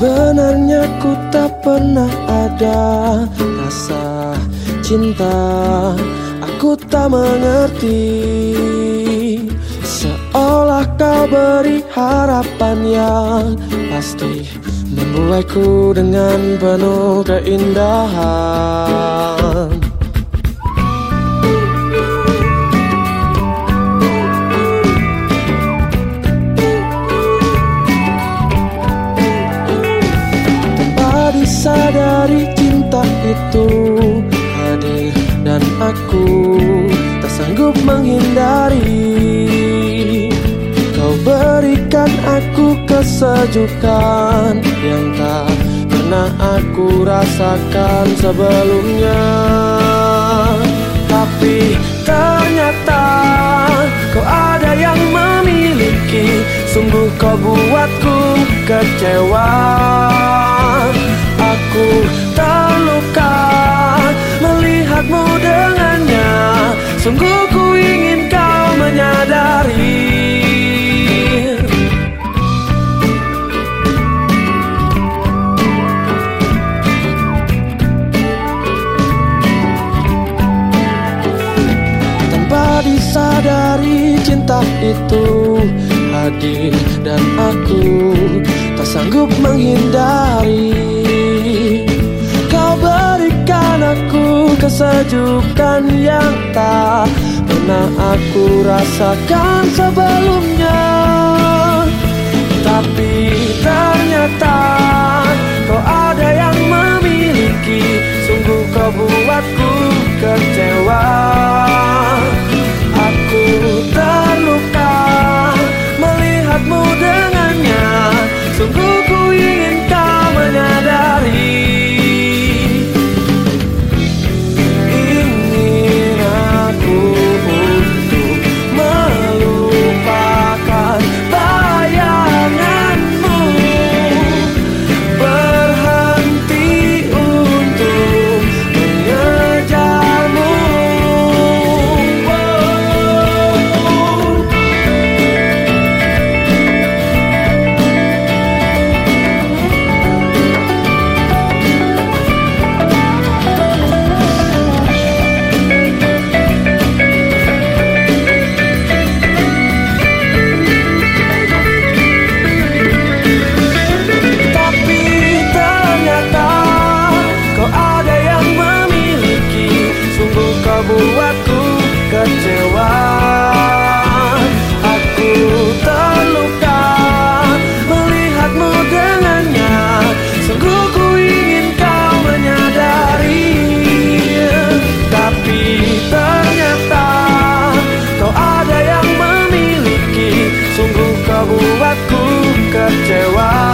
Sebenarnya ku tak pernah ada rasa cinta. Aku tak mengerti Seolah kau beri harapan yang pasti. Membuatku dengan penuh keindahan sadari cinta itu hadir dan aku tak sanggup menghindari. Kau berikan aku kesejukan yang tak pernah aku rasakan sebelumnya. Tapi ternyata kau ada yang memiliki Sungguh kau buatku kecewa Aku terluka melihatmu dengannya. Sungguh ku ingin kau menyadari. Tanpa disadari cinta itu hadir dan aku tak sanggup menghindari kesejukan yang tak pernah aku rasakan sebelumnya. Tapi ternyata kau ada yang memiliki. Sungguh kau buatku membuatku kecewa.